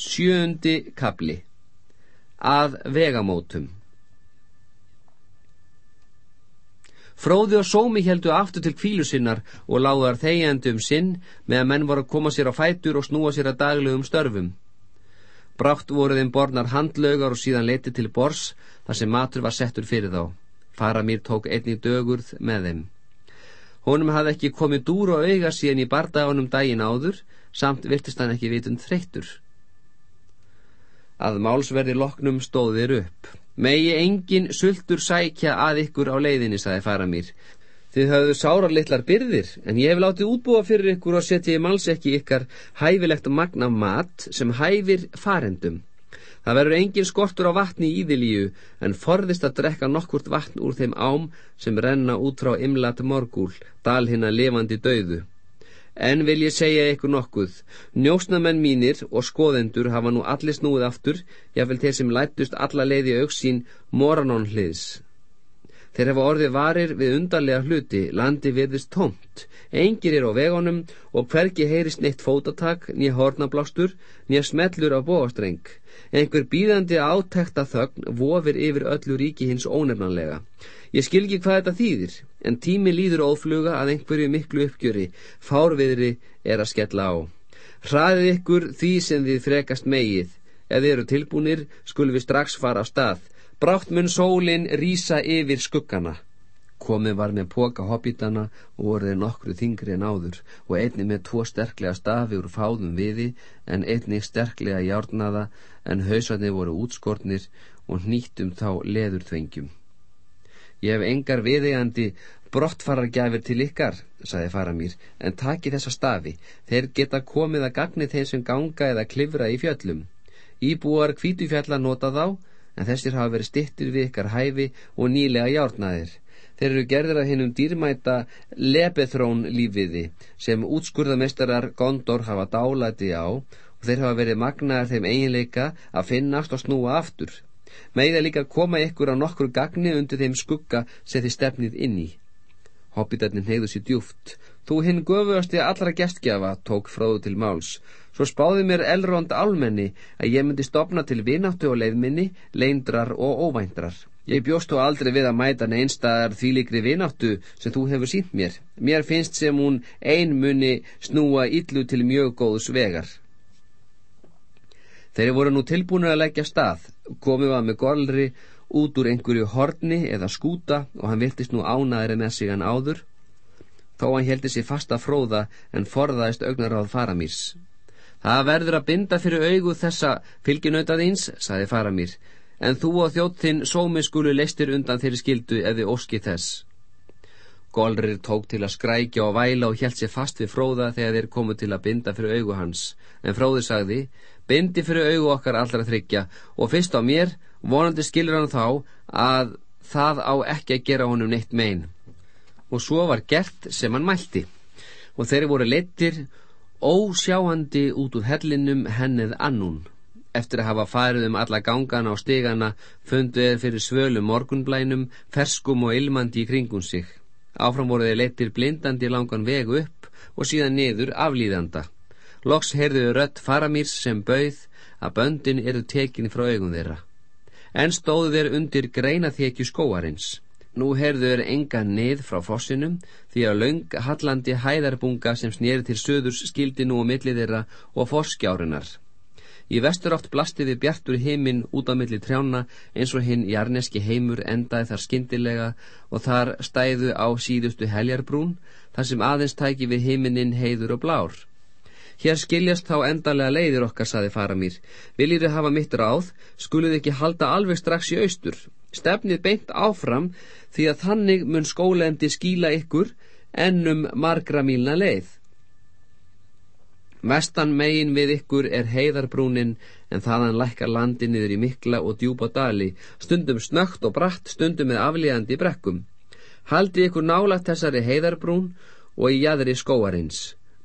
Sjöndi kapli Að vegamótum Fróði og sómi heldu aftur til kvílu sinnar og láðar þegjandi um sinn með að menn voru að koma sér á fætur og snúa sér að daglegum störfum. Brátt voru þeim bornar handlaugar og síðan leiti til bors þar sem matur var settur fyrir þá. Faramír tók einni dögurð með þeim. Honum hafði ekki komið dúr og auga síðan í bardagunum daginn áður, samt virtist hann ekki vitund þreyttur að málsverði loknum stóðir upp. Megi engin sultur sækja að ykkur á leiðinni, saði Faramír. Þið höfðu sára litlar byrðir, en ég hef látið útbúa fyrir ykkur og setja í máls ekki ykkar hæfilegt magna mat sem hæfir farendum. Það verður engin skortur á vatni í Íðilíu, en forðist að drekka nokkurt vatn úr þeim ám sem renna út frá imlat morgúl, dal hinn að levandi döðu. En vil ég segja ykkur nokkuð, njósnamenn mínir og skoðendur hafa nú allir snúið aftur, jáfnvel þeir sem lættust alla leiði auksín moranón hliðs. Þeir hefa orðið varir við undarlega hluti, landi virðist tómt, engir er á vegunum og hverki heyrist neitt fótatak, nýja hornablástur, nýja smellur á bóastreng. Einhver býðandi átækta þögn vofir yfir öllu ríki hins ónefnanlega. Ég skil ekki hvað þetta þýðir, en tími líður ófluga að einhverju miklu uppgjöri, fárviðri er að skella á. Hraðið ykkur því sem þið frekast megið. Þið eru tilbúnir, skulum við strax fara á stað. Brátt mun sólinn rýsa yfir skuggana. Komið var með póka hobbítana og voruði nokkru þingri en áður og einni með tvo sterklega stafi úr fáðum viði en einni sterklega járnaða en hausarnir voru útskortnir og nýttum þá leðurþvengjum. Ég hef engar viðegandi brottfarargjafir til ykkar, saði Faramír, en taki þessa stafi. Þeir geta komið að gagni þeim sem ganga eða klifra í fjöllum. Íbúar kvítufjalla nota þá, en þessir hafa verið stittir við ykkar hæfi og nýlega járnaðir. Þeir eru gerðir að hinnum dýrmæta lebethrón lífiði sem útskurðamestarar Gondor hafa dálæti á og þeir hafa verið magnaðar þeim eiginleika að finnast og snúa aftur megða líka koma ykkur á nokkur gagni undir þeim skugga sem þið stefnið inn í. Hobbitarnin hegðu sér djúft. Þú hinn göfuðasti allra gestgjafa, tók fróðu til máls. Svo spáði mér elrond álmenni að ég myndi stopna til vináttu og leiðminni, leindrar og óvæntrar. Ég bjóst þó aldrei við að mæta neinstaðar þvílikri vináttu sem þú hefur sínt mér. Mér finnst sem hún ein muni snúa illu til mjög góðs vegar. Þeir voru nú tilbúinir að leggja stað, komið var með golri út úr einhverju horni eða skúta og hann virtist nú ánaðri með sig hann áður, þó hann heldi sér fasta fróða en forðaðist augnaráð faramýrs. Það verður að binda fyrir augu þessa fylginauðaðins, saði faramýr, en þú og þjóttinn sómi skulu leistir undan þeirri skildu eða óski þess. Golrir tók til að skrækja og væla og hjælt sér fast við fróða þegar þeir komu til að binda fyrir augu hans, en fróði sagði, bindi fyrir augu okkar allra þryggja og fyrst á mér vonandi skilur hann þá að það á ekki að gera honum neitt megin. Og svo var gert sem hann mælti og þeir voru leittir ósjáandi út úr hellinum hennið annún. Eftir að hafa farið um alla gangana og stigana fundu þeir fyrir svölu morgunblænum, ferskum og ilmandi í kringum sig. Áfram voru þeir leittir blindandi langan veg upp og síðan niður aflýðanda. Loks heyrðuðu rött faramýrs sem bauð að böndin eru tekinni frá augum þeirra. En stóðu þeir undir greina þekju skóarins. Nú heyrðuður enga nið frá fossinum því að laung hallandi hæðarbunga sem snýri til söðurs skildi nú á milli þeirra og fosskjárunar. Í vestur átt blasti við bjartur heiminn út á milli trjána eins og hinn jarneski heimur endaði þar skindilega og þar stæðu á síðustu heljarbrún þar sem aðeins tæki við heiminin heiður og blár. Hér skiljast þá endarlega leiðir okkar, saði Faramír. Viljið þið hafa mitt ráð, skuluð ekki halda alveg strax í austur. Stefnið beint áfram því að þannig mun skólendi skíla ykkur ennum margra mílna leið. Vestan megin við ykkur er heiðarbrúnin en þaðan lækkar landi niður í mikla og djúpa dali, stundum snögt og bratt, stundum með aflíðandi brekkum. Haldi ykkur nálagt þessari heiðarbrún og í jæðri skóarins.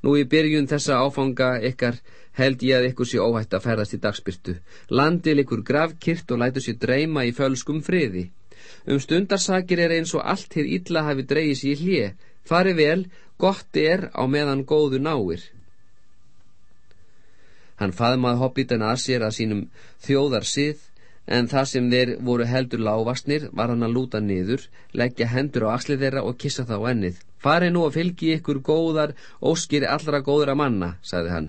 Nú í byrjun þessa áfanga ykkar held ég að ykkur sé óhætt að ferðast í dagspyrtu. Landil ykkur gravkirt og lætu sér dreyma í fölskum friði. Um stundarsakir er eins og allt hér illa hafi dreyið sér hlje. Fari vel, gott er á meðan góðu náir. Hann faðmað hobbitana að sér að sínum þjóðar sið, en það sem þeir voru heldur lágvastnir var hann að lúta niður, leggja hendur á axlið þeirra og kissa það á ennið. Fari nú að fylgi ykkur góðar, óskir allra góðra manna, sagði hann.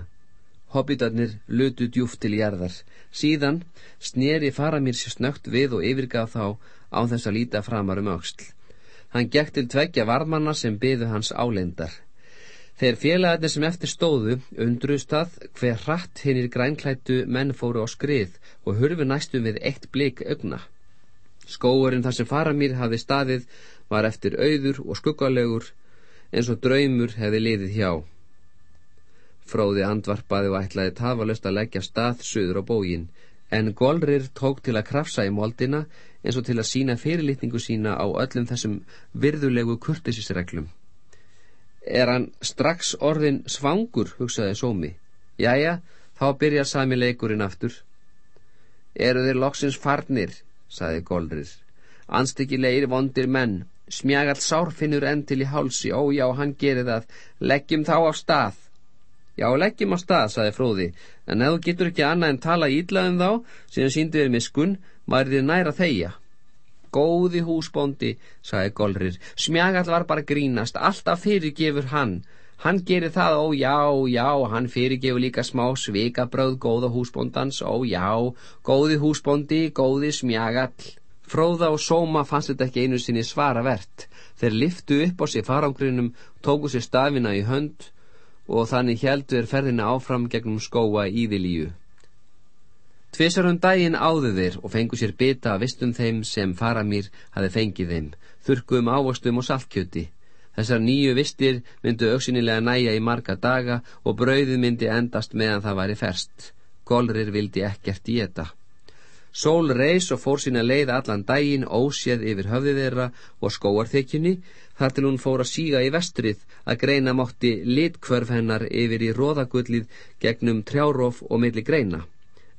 Hobbitarnir lutu djúft til jarðar. Síðan sneri fara mér sér snögt við og yfirgaf þá á þess að líta framar um auksl. Hann gekk til tveggja varmanna sem byðu hans áleindar. Þeir félagarnir sem eftir stóðu undrust að hver hratt hinnir grænklættu menn fóru á skrið og hurfu næstum við eitt blik augna. Skóurinn þar sem faramýr hafði staðið var eftir auður og skuggalegur eins og draumur hefði liðið hjá. Fróði andvarpaði og ætlaði tafalust að leggja stað söður á bógin en Golrir tók til að krafsa í moldina eins og til að sína fyrirlitningu sína á öllum þessum virðulegu kurtisisreglum. Er hann strax orðin svangur, hugsaði Sómi. Jæja, þá byrjar sami leikurinn aftur. Eru þeir loksins farnir, saði Golrir. Anstíkilegir vondir menn. Smjagall sár finnur enn til í hálsi. Ó já, hann gerir það. Leggjum þá á stað. Já, leggjum á stað, saði Fróði. En ef þú getur ekki annað en tala ídlaðum þá, síðan síndu þér miskun, maður þér næra þeia. Góði húsbóndi, sagði Golrir, smjagall var bara grínast, alltaf fyrirgefur hann. Hann gerir það, ó já, já, hann fyrirgefur líka smá svikabröð góða húsbóndans, ó já, góði húsbóndi, góði smjagall. Fróða og Sóma fannst þetta ekki einu sinni svara verðt. Þeir liftu upp á sér farangrinum, tóku sér stafina í hönd og þannig heldur ferðina áfram gegnum skóa íðilíu. Tvisarum daginn áðu þeir og fengu sér bita að vistum þeim sem faramýr hafi fengið þeim, þurkum ávastum og saltkjöti. Þessar nýju vistir myndu auksinilega næja í marga daga og brauðið myndi endast meðan það væri ferst. Golrir vildi ekkert í þetta. Sól reys og fór sína leið allan daginn óséð yfir höfðið þeirra og skóarþekjunni þar til hún fór að síga í vestrið að greina mótti litkvörf hennar yfir í róðagullið gegnum trjáróf og milli greina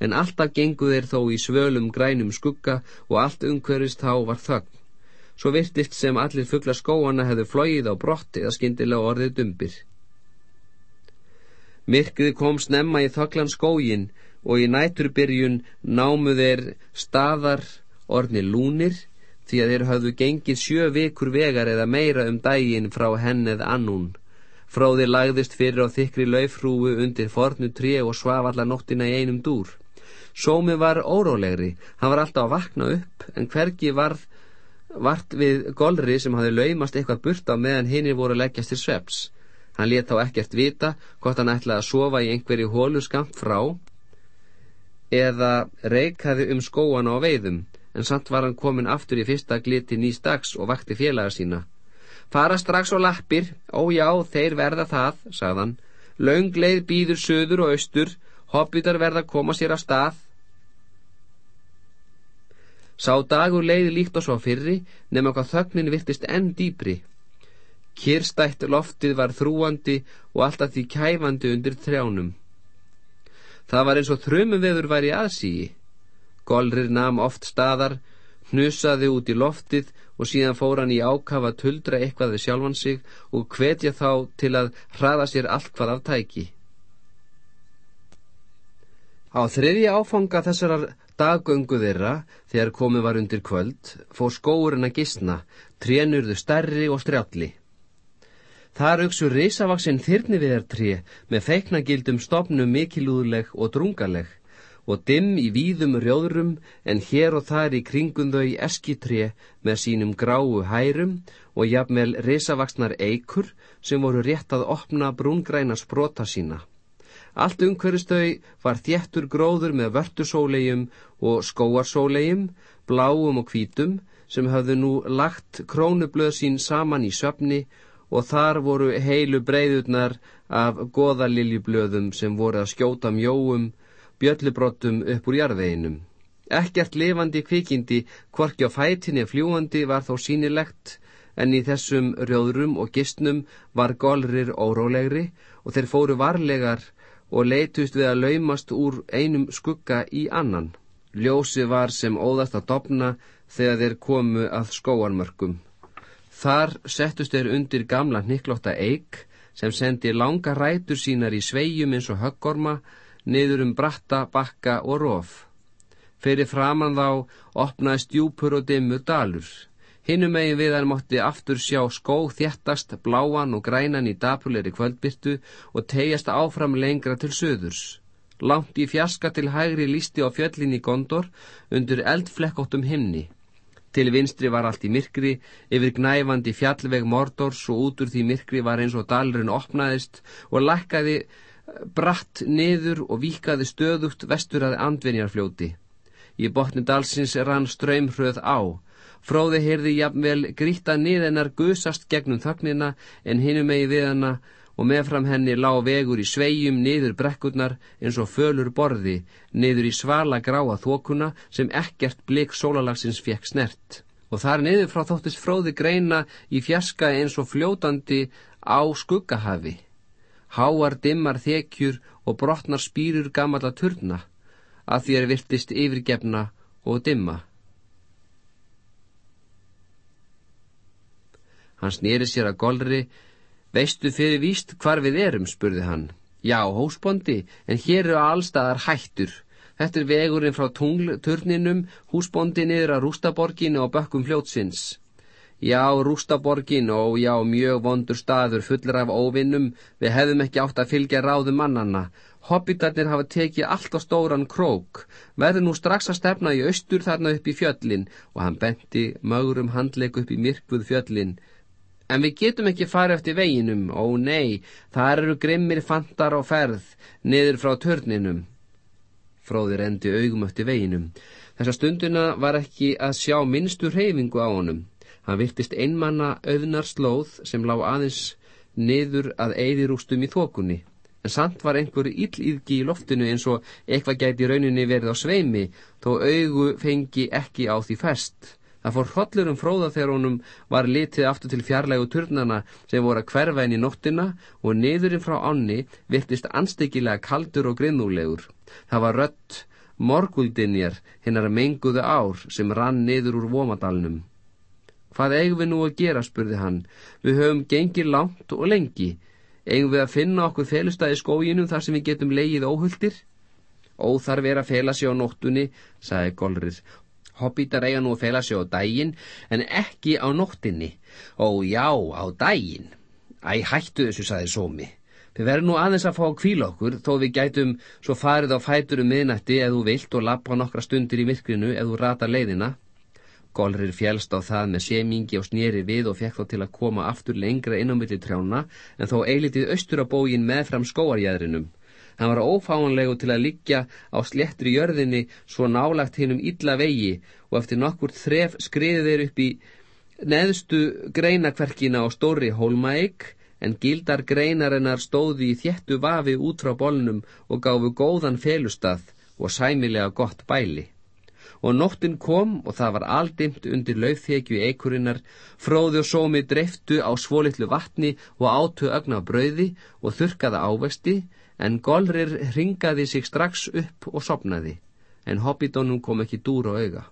en alltaf gengu þeir þó í svölum grænum skugga og allt umhverfist þá var þögn. Svo virtist sem allir fuggla skóana hefðu flóið á brott eða skindilega orðið dumbir. Myrkrið kom snemma í þöglan skógin og í næturbyrjun námu þeir staðar orni lúnir því að þeir hafðu gengið sjö vikur vegar eða meira um dægin frá hennið annún. Fróði lagðist fyrir á þykri laufrúu undir fornu tré og svaf alla nóttina í einum dúr. Sómi var órólegri, hann var alltaf að vakna upp en hvergi varð vart við golri sem hafði laumast eitthvað burt á meðan hinnir voru leggjast til sveps. Hann let þá ekkert vita hvort hann ætlaði að sofa í einhverju hólu skamt frá eða reikaði um skóana á veiðum en samt var hann komin aftur í fyrsta gliti nýst dags og vakti félaga sína. Fara strax á lappir, ó já, þeir verða það, sagðan. Laungleið býður söður og austur, hobbitar verða að koma sér af stað, Sá dagur leiði líkt og svo fyrri nema hvað þögnin virtist enn dýpri. Kirstætt loftið var þrúandi og alltaf því kæfandi undir trjánum. Það var eins og þrömmuveður var í aðsíi. Golrir nam oft staðar, hnusaði út í loftið og síðan fór hann í ákafa tuldra eitthvað við sjálfan sig og hvetja þá til að hraða sér allt hvað af tæki. Á þriðja áfanga þessarar daggöngu þeirra, þegar komið var undir kvöld, fór skóurinn að gísna, trénurðu stærri og strjálli. Þar auksu risavaksinn þyrni við þær tré með feiknagildum stopnum mikilúðleg og drungaleg og dimm í víðum rjóðrum en hér og þar í kringum þau eskitré með sínum gráu hærum og jafnvel risavaksnar eikur sem voru rétt að opna brúngræna sprota sína. Allt umhverfistau var þjættur gróður með vörtusólegjum og skóarsólegjum, bláum og hvítum, sem hafðu nú lagt krónublöð sín saman í söfni og þar voru heilu breyðurnar af goðaliljublöðum sem voru að skjóta mjóum, bjöllubrottum upp úr jarðveginum. Ekkert lifandi kvikindi, hvorki á fætinni fljúandi var þó sínilegt, en í þessum rjóðrum og gistnum var golrir órólegri og þeir fóru varlegar og leitust við að laumast úr einum skugga í annan. Ljósi var sem óðast að dopna þegar þeir komu að skóanmörkum. Þar settust þeir undir gamla hniklótta eik sem sendi langa rætur sínar í sveijum eins og höggorma niður um bratta, bakka og rof. Fyrir framann þá opnaði stjúpur og dimmur dalur. Hinnum megin við hann mótti aftur sjá skóð þjættast, bláan og grænan í dapulegri kvöldbyrtu og tegjast áfram lengra til söðurs. Langt í fjaska til hægri lísti á fjöllin í gondor undir eldflekkóttum himni. Til vinstri var allt í myrkri, yfir gnæfandi fjallveg mordors og út úr því myrkri var eins og dalurinn opnaðist og lækkaði eh, bratt niður og víkaði stöðugt vestur að andvenjarfljóti. Í botni dalsins rann ströymhröð á. Fróði heyrði jafnvel gríta niðennar gusast gegnum þögnina en hinum megi við hana og meðfram henni lág vegur í sveijum niður brekkurnar eins og fölur borði, niður í svala gráa þokuna sem ekkert blik sólalagsins fekk snert. Og þar niður frá þóttist fróði greina í fjaska eins og fljótandi á skuggahafi. Háar dimmar þekjur og brotnar spýrur gamalla turna, að því er virtist yfirgefna og dimma. Hann snýri sér að golri Veistu fyrir víst hvar við erum, spurði hann. Já, hósbondi, en hér eru allstaðar hættur. Þetta er vegurinn frá tunglturninum, húsbondi niður að Rústaborginu og bökkum fljótsins. Já, Rústaborgin og já, mjög vondur staður fullur af óvinnum, við hefðum ekki átt að fylgja ráðum mannanna. Hobbitarnir hafa tekið allt á stóran krók, verður nú strax að stefna í austur þarna upp í fjöllin og hann benti mögurum handleik upp í myrkvuð fjöllin. En við getum ekki farið eftir veginum, ó nei, þar eru grimmir fantar á ferð, niður frá törninum. Fróðir endi augum eftir veginum. Þessa stunduna var ekki að sjá minnstur reyfingu á honum. Hann virtist einmanna auðnar slóð sem lág aðeins niður að eigðirústum í þokunni. En samt var einhver illýðgi í loftinu eins og eitthvað gæti rauninni verið á sveimi, þó augu fengi ekki á því fest. Það fór hrollur um fróða þegar honum var litið aftur til fjarlægu turnana sem voru að hverfa inn í nóttina og niðurinn frá ánni virtist anstíkilega kaldur og grinnúlegur. Það var rött morguldinjar hinnar menguðu ár sem rann niður úr vomadalnum. Hvað eigum við nú að gera, spurði hann. Við höfum gengið langt og lengi. Eigum við að finna okkur felustæði skóginum þar sem við getum leigið óhulltir? Óþarf er að fela sig á nóttunni, sagði Golrið, Hobbitar eiga nú að fela sig á daginn en ekki á nóttinni. Ó já, á daginn. Æ, hættu þessu, saði Sómi. Við verðum nú aðeins að fá að kvíla okkur þó við gætum svo farið á fætur um miðnætti eða þú vilt og lappa nokkra stundir í myrkrinu eða þú rata leiðina. Golrir fjælst á það með semingi og snýri við og fekk þá til að koma aftur lengra inn á milli trjána en þó eilitið austur á bógin meðfram skóarjæðrinum. Hann var ófáanlegu til að liggja á slettri jörðinni svo nálagt hinnum illa vegi og eftir nokkur þref skriði þeir upp í neðstu greinakverkina á stóri hólmaeg en gildar greinarinnar stóði í þjettu vafi út frá bolnum og gáfu góðan felustað og sæmilega gott bæli. Og nóttin kom og það var aldimt undir lauðþekju eikurinnar, fróði og sómi dreiftu á svolittlu vatni og átu ögna brauði og þurkaða ávexti, en Golrir ringaði sig strax upp og sopnaði, en Hobbitonum kom ekki dúr á auga.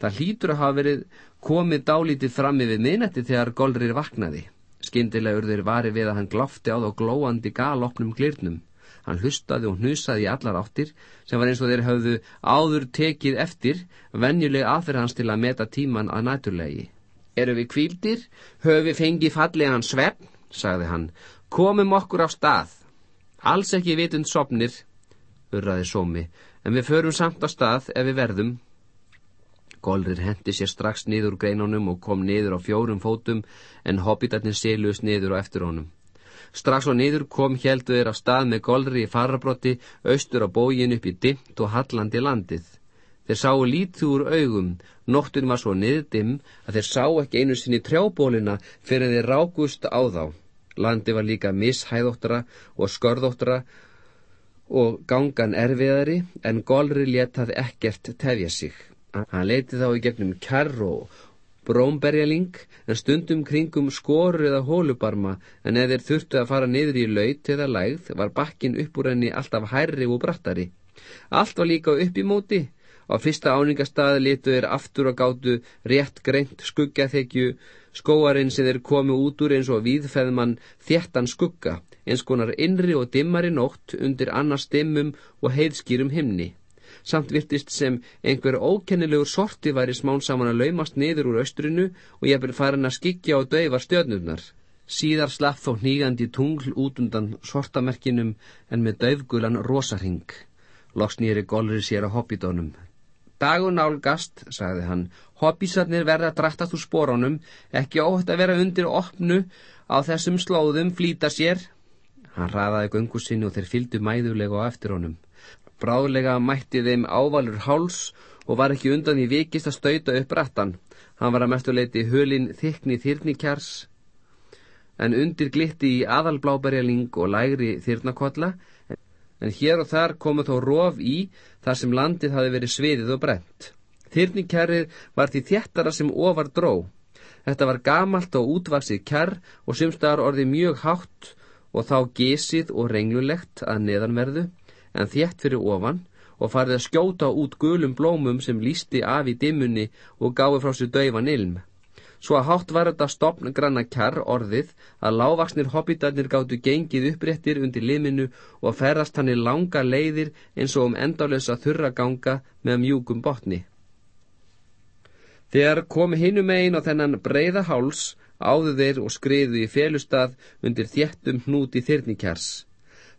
Það hlýtur að hafa verið komið dálítið fram yfir minnætti þegar Golrir vaknaði. Skindilega urður vari við að hann glofti á þá glóandi galopnum glirnum. Hann hlustaði og hnusaði í allar áttir sem var eins og þeir hafðu áður tekið eftir venjuleg aðferð hans til að meta tíman að næturlegi. Eru við kvíldir? Höfum við fengið fallegan svefn? sagði hann, komum okkur á stað. Alls ekki vitund sopnir, urraði sómi, en við förum samt á stað ef við verðum. Golrir hendi sér strax niður greinunum og kom niður á fjórum fótum en hobbitarnir séluðs niður á eftir honum. Strax og niður kom heldu þeir á stað með golri í farabrotti austur á bógin upp í dimmt og hallandi landið. Þeir sáu lítið úr augum, nóttun var svo niðdimm að þeir sá ekki einu sinni trjábólina fyrir þeir rákust á þá. Landi var líka mishæðóttara og skörðóttara og gangan erfiðari en Golri letað ekkert tefja sig. Hann leiti þá í gegnum kærr og brómberjaling en stundum kringum skorur eða hólubarma en eða þeir þurftu að fara niður í laut eða lægð var bakkin upp úr henni alltaf hærri og brattari. Allt var líka upp í móti Á fyrsta áningastaði litu þeir aftur og gáttu rétt greint skuggaþekju skóarinn sem þeir komu út úr eins og víðfæðmann þéttan skugga, eins konar innri og dimmari nótt undir annars dimmum og heiðskýrum himni. Samt virtist sem einhver ókennilegur sorti væri smán saman að laumast niður úr austrinu og ég er farin að skikja og daufa stjörnurnar. Síðar slapp þó hnígandi tungl út undan sortamerkinum en með daufgulan rosarhing. Loksnýri golri sér á hobbidónum. Dagun álgast, sagði hann, hobbísarnir verða að drattast úr spórónum, ekki óhætt að vera undir opnu á þessum slóðum flýta sér. Hann raðaði gungu sinni og þeir fylgdu mæðulega á eftir honum. Bráðlega mætti þeim ávalur háls og var ekki undan í vikist að stauta upp rattan. Hann var að mestuleiti hölin þykni þyrnikjars en undir glitti í aðalbláberjaling og lægri þyrnakotla en hér og þar komu þó rof í þar sem landið hafi verið sviðið og brent. Þyrnikjarrið var því þjættara sem ofar dró. Þetta var gamalt og útvaksið kjarr og sumstaðar orðið mjög hátt og þá gesið og renglulegt að neðanverðu en þétt fyrir ofan og farið að skjóta út gulum blómum sem lísti af í dimmunni og gáði frá sér dauvan ilm. Svo að hátt var þetta stopn granna kjarr orðið að lávaksnir hobbitarnir gáttu gengið uppréttir undir liminu og ferðast hann í langa leiðir eins og um endalösa þurraganga með mjúkum botni. Þegar komi hinum einn á þennan breyða háls áðu þeir og skriðu í felustad undir þjettum hnúti þyrnikjars.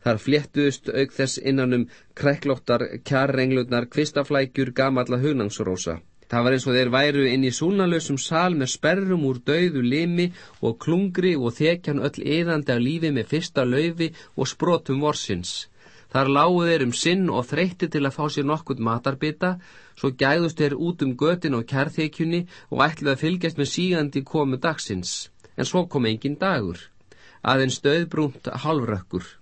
Þar fléttuðust auk þess innanum kræklóttar, kjarrenglutnar, kvistaflækjur, gamalla hugnangsrósa. Það var eins og þeir væru inn í súnalösum sál með sperrum úr dauðu limi og klungri og þekjan öll eðandi af lífi með fyrsta laufi og sprótum vorsins. Þar lágu þeir um sinn og þreytti til að fá sér nokkurt matarbita, svo gæðust þeir út um götin og kærþekjunni og ætluði að fylgjast með sígandi komu dagsins. En svo kom engin dagur. Aðeins stöðbrúnt halvrökkur.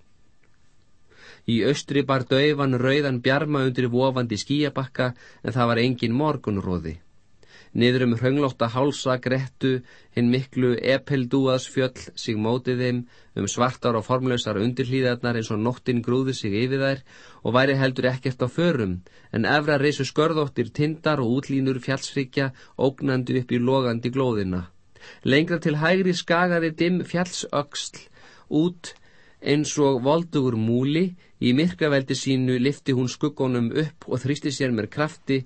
Í austri bar döifan rauðan bjarma undir vofandi skíabakka en það var engin morgunróði. Niður um hraunglótta hálsa grettu hinn miklu epeldúaðsfjöll sig mótið þeim um svartar og formlausar undirhlýðarnar eins og nóttin grúði sig yfir þær og væri heldur ekkert á förum en efra reysu skörðóttir tindar og útlínur fjallsfrikja ógnandi upp í logandi glóðina. Lengra til hægri skagaði dimm fjallsöksl út eins og voldugur múli Í myrkraveldi sínu lifti hún skuggonum upp og þrýsti sér með krafti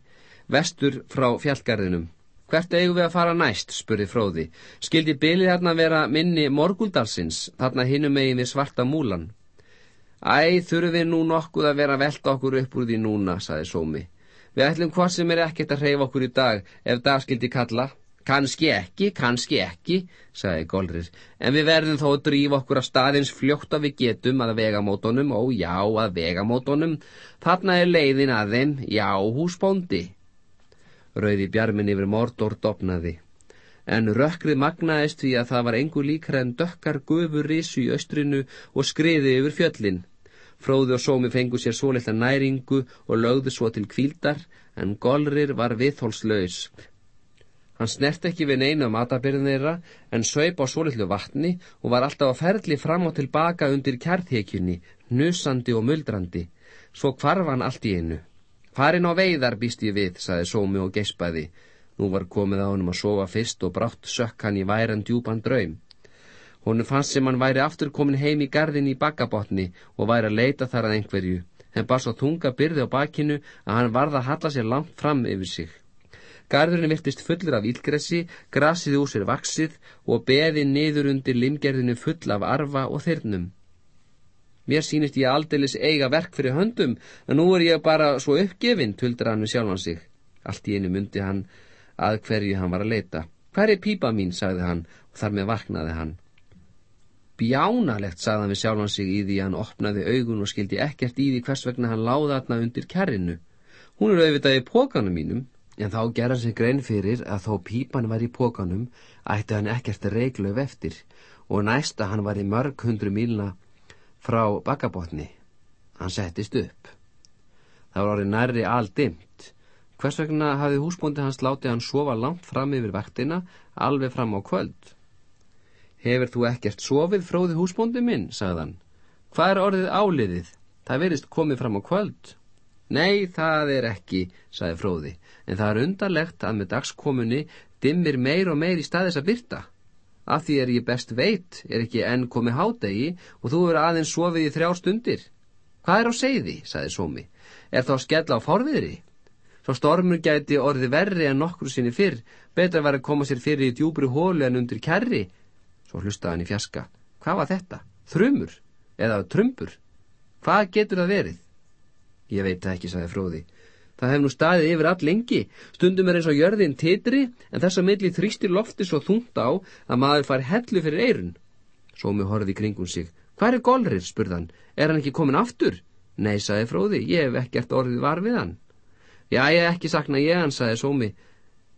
vestur frá fjallgarðinum. Hvert eigum við að fara næst, spurði fróði. Skildi bylið þarna vera minni morguldalsins, þarna hinum megin við svarta múlan. Æ, þurfum við nú nokkuð að vera velta okkur upp úr því núna, saði Sómi. Við ætlum hvað sem er ekkert að hreyfa okkur í dag, ef dag skildi kalla. Kanski ekki, kanski ekki, sagði Golrir, en við verðum þó að drífa okkur að staðins fljótt að við getum að vegamótonum, ó já, að vegamótonum, þarna er leiðin að þeim, já, húsbóndi. Rauði bjarmin yfir mordor dopnaði, en rökkrið magnaðist því að það var engu líkra en dökkar gufur risu í austrinu og skriði yfir fjöllin. Fróði og sómi fengu sér svo litla næringu og lögðu svo til kvíldar, en Golrir var viðhólslaus. Hann snert ekki við neina matabyrðin þeirra en söip á svolitlu vatni og var alltaf að ferli fram og tilbaka undir kærþekjunni, nusandi og muldrandi. Svo kvarf hann allt í einu. Farin á veiðar býst ég við, saði Sómi og gespaði. Nú var komið á honum að sofa fyrst og brátt sökk hann í væran djúpan draum. Honu fannst sem hann væri aftur komin heim í gardin í bakkabotni og væri að leita þar að einhverju. Henn bar svo tunga byrði á bakinu að hann varða að halla sér langt fram yfir sig. Garðurinn virtist fullur af ílgressi, grasið úr sér vaksið og beði niður undir limgerðinu full af arfa og þyrnum. Mér sínist ég aldeilis eiga verk fyrir höndum, en nú er ég bara svo uppgefinn, tuldra hann við sjálfan sig. Allt í einu myndi hann að hverju hann var að leita. Hver er pípa mín, sagði hann, og þar með vaknaði hann. Bjánalegt, sagði hann við sjálfan sig í því hann opnaði augun og skildi ekkert í því hvers vegna hann láða þarna undir kerrinu. Hún er auðvitað í pókanum mínum, En þá gerða sig grein fyrir að þó pípan var í pókanum ætti hann ekkert reglöf eftir og næsta hann var í mörg hundru mílna frá bakkabotni. Hann settist upp. Það var orðið nærri aldimt. Hvers vegna hafði húsbóndi hans látið hann sofa langt fram yfir vaktina alveg fram á kvöld? Hefur þú ekkert sofið fróði húsbóndi minn, sagðan. Hvað er orðið áliðið? Það verist komið fram á kvöld. Nei, það er ekki, sagði fróði en það er undarlegt að með dagskomunni dimmir meir og meir í staðis að byrta. Af því er ég best veit, er ekki enn komið hádegi og þú verður aðeins sofið í þrjá stundir. Hvað er á segði, saði Sómi. Er þá skell á fórviðri? Svo stormur gæti orði verri en nokkru sinni fyrr, betra var að koma sér fyrir í djúbri hólu en undir kerri. Svo hlustaði hann í fjaska. Hvað var þetta? Þrumur? Eða trumbur? Hvað getur það verið? Ég veit ekki, saði fróði. Það hef nú staðið yfir all lengi. Stundum er eins og jörðin titri, en þess að milli þrýstir lofti svo þungt á að maður fari hellu fyrir eirun. Sómi horfið í kringum sig. Hvað er Golrir? spurðan. Er hann ekki komin aftur? Nei, saði fróði, ég hef ekkert orðið var við hann. Já, ég hef ekki sakna ég hann, saði Sómi.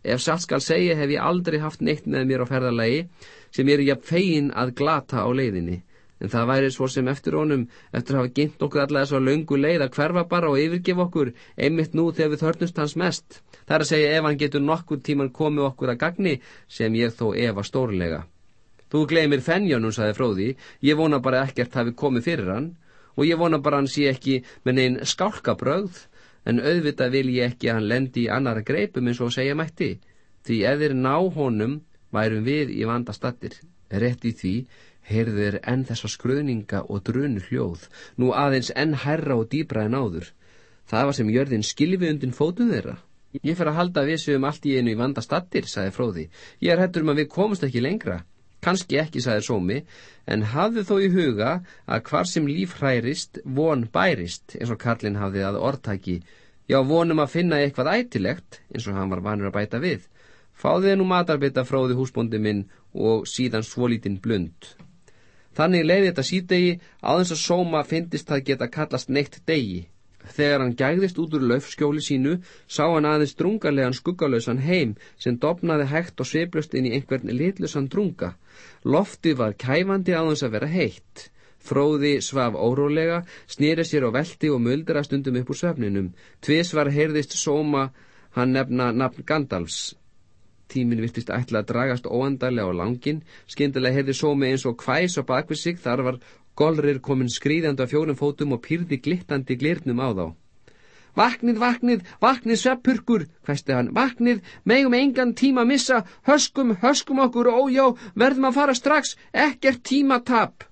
Ef satt skal segja hef ég aldrei haft neitt með mér á ferðarlegi sem ég er jafn fegin að glata á leiðinni en það væri svo sem eftir honum eftir að hafa gynnt okkur allavega svo laungu leið að hverfa bara og yfirgefa okkur einmitt nú þegar við þörnust hans mest. Það er að segja ef hann getur nokkur tíman komið okkur að gagni sem ég þó efa stórlega. Þú gleymir fennjónum, saði fróði. Ég vona bara ekkert hafi komið fyrir hann. Og ég vona bara hann sé ekki með neinn skálkabrögð. En auðvitað vil ég ekki að hann lendi í annara greipum eins og segja mætti. Því eðir ná honum værum við í vandastattir rétt í því heyrðir enn þessa skröninga og drunu hljóð, nú aðeins enn herra og dýbra en áður. Það var sem jörðin skilfi undir fótum þeirra. Ég fer að halda að við séum allt í einu í vanda stattir, sagði Fróði. Ég er hættur um að við komumst ekki lengra. Kanski ekki, sagði Sómi, en hafðu þó í huga að hvar sem líf hærist, von bærist, eins og Karlinn hafði að orðtaki. Já, vonum að finna eitthvað ætilegt, eins og hann var vanur að bæta við. Fáðið nú matarbita Fróði húsbóndi minn og síðan svolítinn blund. Þannig leiði þetta sídegi aðeins að sóma fyndist það geta kallast neitt degi. Þegar hann gægðist út úr löfskjóli sínu sá hann aðeins drungarlegan skuggalösan heim sem dopnaði hægt og sveiflust inn í einhvern litlusan drunga. Loftið var kæfandi aðeins að vera heitt. Fróði svaf órólega, snýri sér á veldi og muldra stundum upp úr söfninum. Tvis var heyrðist sóma hann nefna nafn Gandalfs. Tíminn virtist ætla að dragast óandarlega á langin, skindilega heyrði sómi eins og hvæs á bakvið sig, þar var golrir komin skrýðandi á fjórum fótum og pyrði glittandi glirnum á þá. Vaknið, vaknið, vaknið sveppurkur, hvæsti hann, vaknið, megum engan tíma að missa, höskum, höskum okkur, ójá, verðum að fara strax, ekkert tíma tap.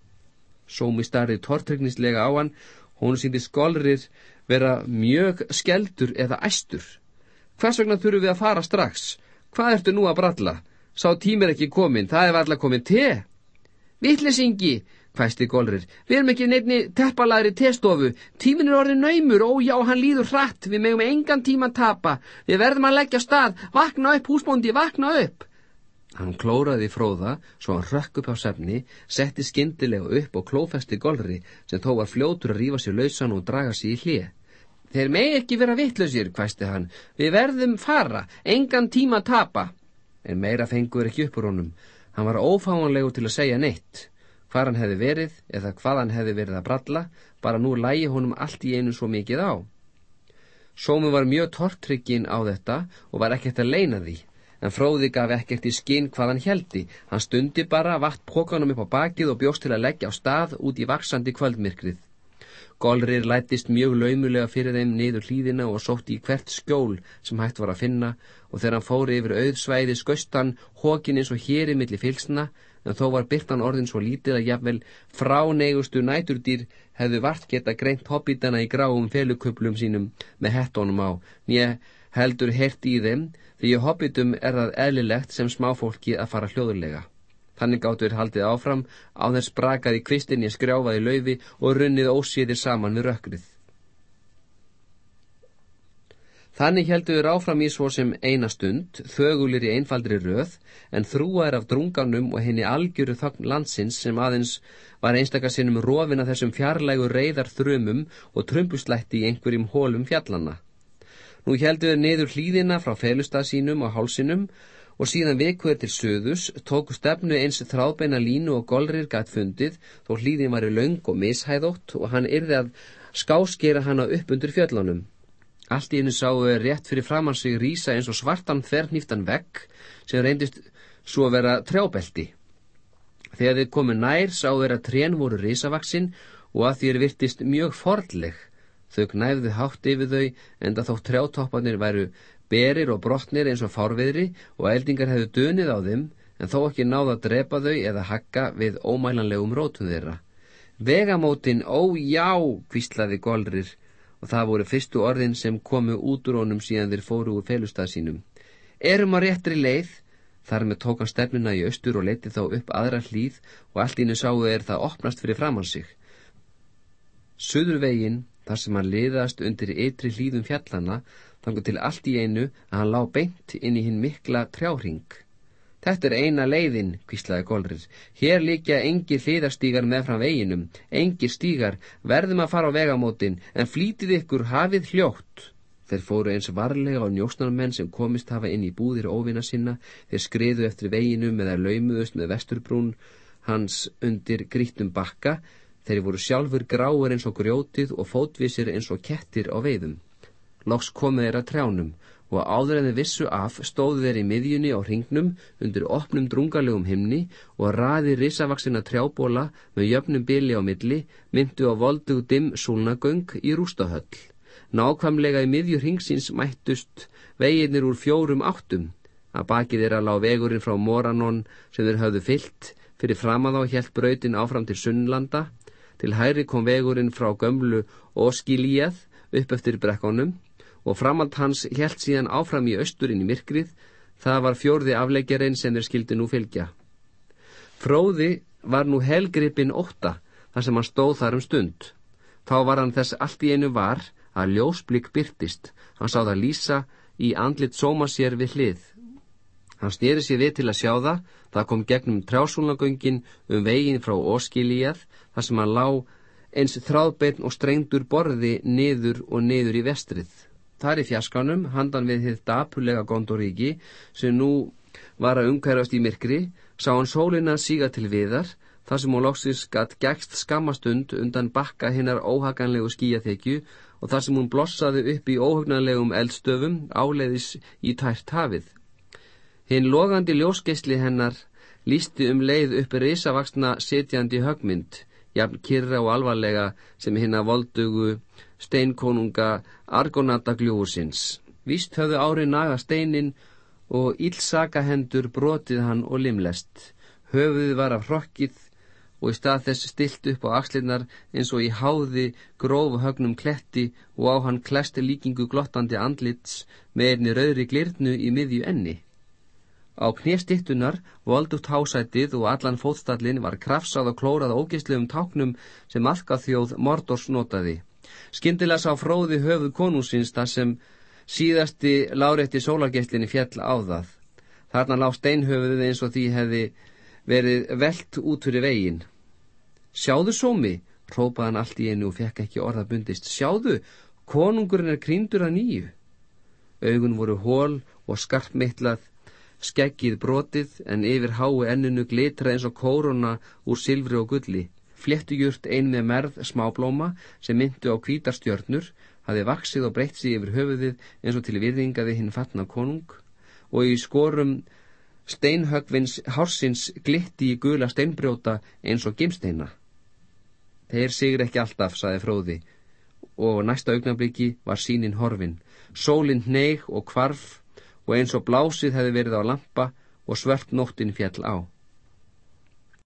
Sómi starrið tortregnislega á hann, hún síndi skolrir vera mjög skeldur eða æstur. Hvers vegna þurfum við að fara strax? Hvað ertu nú að bralla? Sá tímir ekki komin, það er alltaf komin te. Vittlesingi, hvæsti Golrir, við erum ekki nefni teppalaðri testofu, tímin er orðin naumur, ó já, hann líður hratt, við megum engan tíma að tapa, við verðum að leggja stað, vakna upp húsbóndi, vakna upp. Hann klóraði fróða, svo hann rökk upp á sefni, setti skindilega upp og klófesti Golri, sem þó var fljótur að rífa sér lausan og draga sér í hlið. Þeir megi ekki vera vittlausir, hvæsti hann. Við verðum fara, engan tíma tapa. En meira fengur ekki uppur honum. Hann var ófáanlegu til að segja neitt. Hvar hann hefði verið, eða hvað hann hefði verið að bralla, bara nú lægi honum allt í einu svo mikið á. Sómi var mjög tortryggin á þetta og var ekkert að leina því. En fróði gaf ekkert í skinn hvað hann heldi. Hann stundi bara, vatt pókanum upp á bakið og bjóst til að leggja á stað út í vaksandi kvöldmyrkrið. Golrir lætist mjög laumulega fyrir þeim niður hlýðina og sótti í hvert skjól sem hægt var að finna. Og þegar hann fóri yfir auðsvæði skostan hókin eins og héri millir fylsna en þó var byrtan orðin svo lítið að jafnvel fránegustu næturdýr hefðu vart geta greint hobbitana í gráum feluköplum sínum með hettónum á. Nýja heldur hert í þeim því hobbitum er það eðlilegt sem smáfólki að fara hljóðulega. Þannig gáttu er haldið áfram, á þess brakaði kvistinni skrjáfaði laufi og runnið ósýðir saman við rökkrið. Þannig heldur áfram í svo sem eina stund, þögulir í einfaldri röð, en þrúaður af drunganum og henni algjöru þögn landsins sem aðeins var einstakasinnum rofina þessum fjarlægu reyðar þrumum og trumpuslætti í einhverjum hólum fjallanna. Nú heldur niður hlýðina frá felustað sínum og hálsinum og síðan vekuður til söðus, tóku stefnu eins þráðbeina línu og golrir gætt fundið, þó hlýðin var í laung og mishæðótt og hann yrði að skáskera hana upp undir fjöllunum. Allt í henni sáu rétt fyrir framann sig rýsa eins og svartan þernýftan vegg sem reyndist svo að vera trjábelti. Þegar þið komu nær sáu þeirra trén voru risavaksinn og að er virtist mjög fordleg. Þau knæfðu hátt yfir þau en þótt trjátoppanir væru berir og brotnir eins og fárveðri og eldingar hefðu dönið á þeim en þó ekki náða að drepa þau eða hakka við ómælanlegum rótum þeirra. Vegamótin, ó já, kvíslaði Golrir og það voru fyrstu orðin sem komu út úr honum síðan þeir fóru úr felustað sínum. Erum á réttri leið, þar með tókan stefnuna í austur og leti þá upp aðra hlýð og allt íni sáu er það opnast fyrir framann sig. Suðurvegin, þar sem hann liðast undir ytri hlýðum fjallana, þangur til allt í einu að hann lá beint inn í hinn mikla trjáring. Þetta er eina leiðin, kvíslaði Golrir. Hér líkja engir hliðarstígar með fram veginum, engir stígar, verðum að fara á vegamótin, en flítið ykkur hafið hljótt. Þeir fóru eins varlega á njósnarmenn sem komist hafa inn í búðir óvina sinna, þeir skriðu eftir veginum eða laumuðust með vesturbrún, hans undir grítum bakka, þeir voru sjálfur gráir eins og grjótið og fótvísir eins og kettir á veiðum. Loks komið þeir að trjánum og áður en þeir vissu af stóðu þeir í miðjunni á hringnum undir opnum drungalegum himni og raði risavaksina trjábóla með jöfnum bili á milli myndu á voldug dimm súlnagöng í rústahöll. Nákvæmlega í miðju hringsins mættust veginnir úr fjórum áttum. Að baki þeirra lág vegurinn frá Moranon sem þeir hafðu fyllt. Fyrir fram að þá helt brautin áfram til Sunnlanda. Til hæri kom vegurinn frá gömlu Óskilíað upp eftir brekkonum og framald hans helt síðan áfram í austurinn í myrkrið, það var fjórði afleggjarinn sem þeir skildi nú fylgja. Fróði var nú helgripin ótta þar sem hann stóð þar um stund. Þá var hann þess allt í einu var að ljósblik byrtist, hann sá það lýsa í andlit sóma sér við hlið. Hann stýri sér við til að sjá það, það kom gegnum trjásúlnagöngin um veginn frá Óskilíjað, þar sem hann lá eins þráðbeinn og strengdur borði niður og niður í vestrið. Þar í fjaskanum, handan við hitt dapulega Gondoríki, sem nú var að umkærast í myrkri, sá hann sólina síga til viðar, þar sem hún lóksis gatt gegst skammastund undan bakka hinnar óhaganlegu skíaþekju og þar sem hún blossaði upp í óhugnanlegum eldstöfum áleiðis í tært hafið. Hinn logandi ljósgeisli hennar lísti um leið upp risavaksna setjandi högmynd, jafn kyrra og alvarlega sem hinn að voldugu steinkonunga argonatagljóðsins. Víst höfðu ári naga steinin og ílsakahendur brotið hann og limlest. Höfuðið var af hrokkið og í stað þess stilt upp á axlinnar eins og í háði grófu högnum kletti og á hann klesti líkingu glottandi andlits með einni rauðri glirnu í miðju enni. Á knestittunar, voldugt hásætið og allan fóðstallin var krafsað og klórað ógeðslegum táknum sem allkaþjóð Mordors notaði. Skyndilega sá fróði höfuð konúsins þar sem síðasti lárétti sólargeislinni fjall á það. Þarna lá steinhöfuðið eins og því hefði verið velt út fyrir veginn. Sjáðu sómi, rópaðan allt í einu og fekk ekki orða bundist. Sjáðu, konungurinn er krýndur að nýju. Augun voru hól og skarpmittlað skeggið brotið en yfir hái enninu glitra eins og kóruna úr silfri og gulli. Fléttujurt ein með merð smáblóma sem myndu á kvítarstjörnur hafi vaksið og breytt sig yfir höfuðið eins og til virðingaði hinn fatna konung og í skorum steinhögvins hársins glitti í gula steinbrjóta eins og gimsteina. Þeir sigur ekki alltaf, saði fróði og næsta augnabliki var sínin horfin. Sólinn neig og kvarf og eins og blásið hefði verið á lampa og svört nóttin fjall á.